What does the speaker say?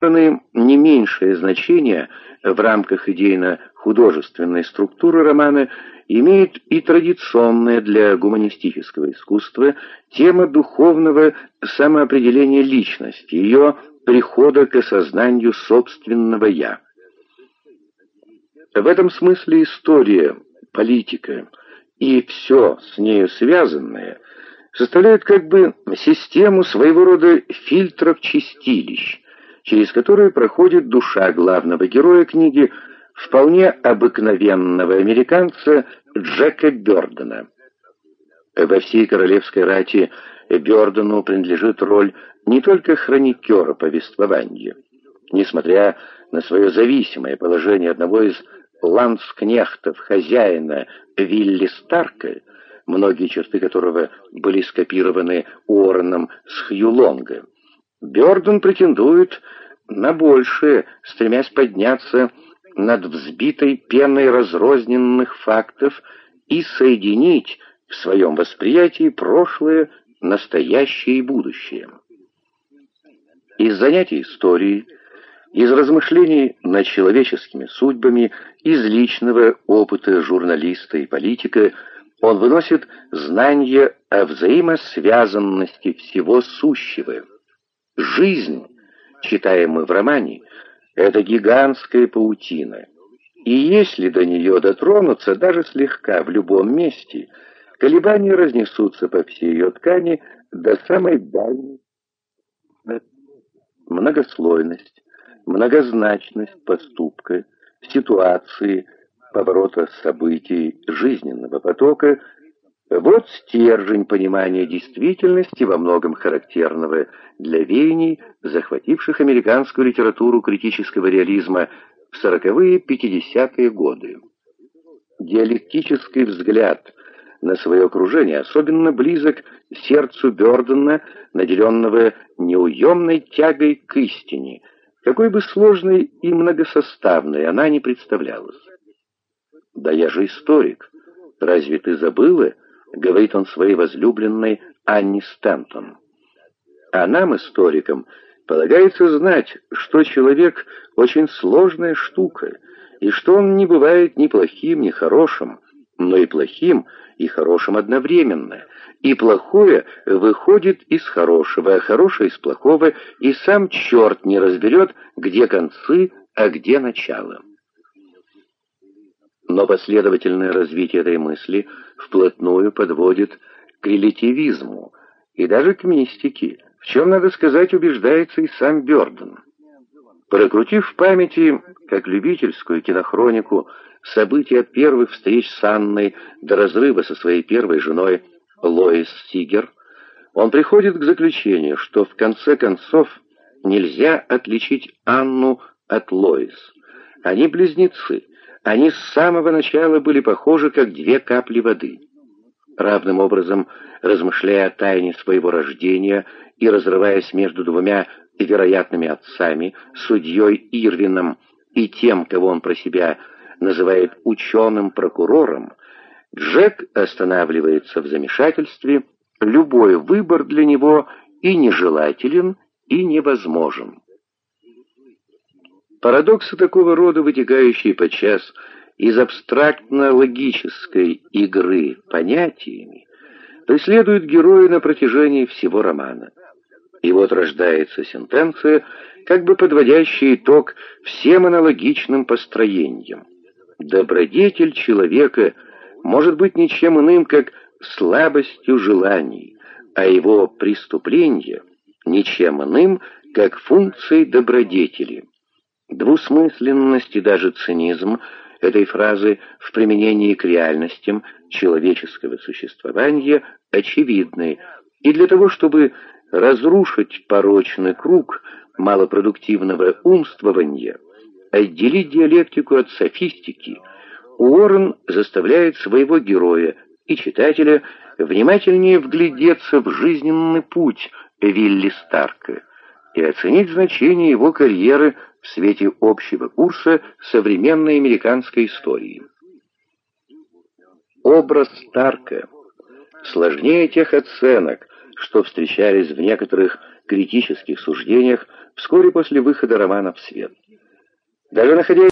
стороны, не меньшее значение в рамках идейно-художественной структуры романа имеет и традиционная для гуманистического искусства тема духовного самоопределения личности, ее прихода к осознанию собственного «я». В этом смысле история, политика и все с нею связанное составляют как бы систему своего рода фильтров-чистилищ, через которые проходит душа главного героя книги, вполне обыкновенного американца Джека Бёрдена. Во всей королевской рати Бёрдену принадлежит роль не только хроникера повествования. Несмотря на свое зависимое положение одного из ландскнехтов хозяина Вилли Старка, многие черты которого были скопированы Уорреном с Хьюлонга, Бёрден претендует на большее, стремясь подняться над взбитой пеной разрозненных фактов и соединить в своем восприятии прошлое, настоящее и будущее. Из занятий историей, из размышлений над человеческими судьбами, из личного опыта журналиста и политика он выносит знания о взаимосвязанности всего сущего. Жизнь, читаем мы в романе, это гигантская паутина. И если до нее дотронуться даже слегка в любом месте, колебания разнесутся по всей ее ткани до самой дальней. Многослойность, многозначность поступка, ситуации, поворота событий жизненного потока — вот стержень понимания действительности, во многом характерного для веяний, захвативших американскую литературу критического реализма в сороковые пятидесятые годы. Диалектический взгляд на свое окружение особенно близок сердцу Бёрдена, наделенного неуемной тягой к истине, какой бы сложной и многосоставной она ни представлялась. «Да я же историк. Разве ты забыла?» — говорит он своей возлюбленной Анне Стэнтон. А нам, историкам, полагается знать, что человек — очень сложная штука, и что он не бывает ни плохим, ни хорошим, но и плохим, и хорошим одновременно, и плохое выходит из хорошего, а хорошее из плохого, и сам черт не разберет, где концы, а где начало. Но последовательное развитие этой мысли вплотную подводит к релятивизму и даже к мистике, в чем, надо сказать, убеждается и сам Бёрден. Прокрутив в памяти, как любительскую кинохронику, события от первых встреч с Анной до разрыва со своей первой женой Лоис Сигер, он приходит к заключению, что в конце концов нельзя отличить Анну от Лоис. Они близнецы, они с самого начала были похожи, как две капли воды. Равным образом, размышляя о тайне своего рождения и разрываясь между двумя вероятными отцами, судьей Ирвином и тем, кого он про себя называет ученым-прокурором, Джек останавливается в замешательстве, любой выбор для него и нежелателен, и невозможен. Парадоксы такого рода, вытекающие подчас из абстрактно-логической игры понятиями, преследуют героя на протяжении всего романа. И вот рождается сентенция, как бы подводящая итог всем аналогичным построениям. Добродетель человека может быть ничем иным, как слабостью желаний, а его преступление ничем иным, как функцией добродетели. Двусмысленность и даже цинизм этой фразы в применении к реальностям человеческого существования очевидны, и для того, чтобы разрушить порочный круг малопродуктивного умствования, отделить диалектику от софистики, Уоррен заставляет своего героя и читателя внимательнее вглядеться в жизненный путь Вилли Старка и оценить значение его карьеры в свете общего курса современной американской истории. Образ Старка сложнее тех оценок, что встречались в некоторых критических суждениях вскоре после выхода романа в свет. Даже находясь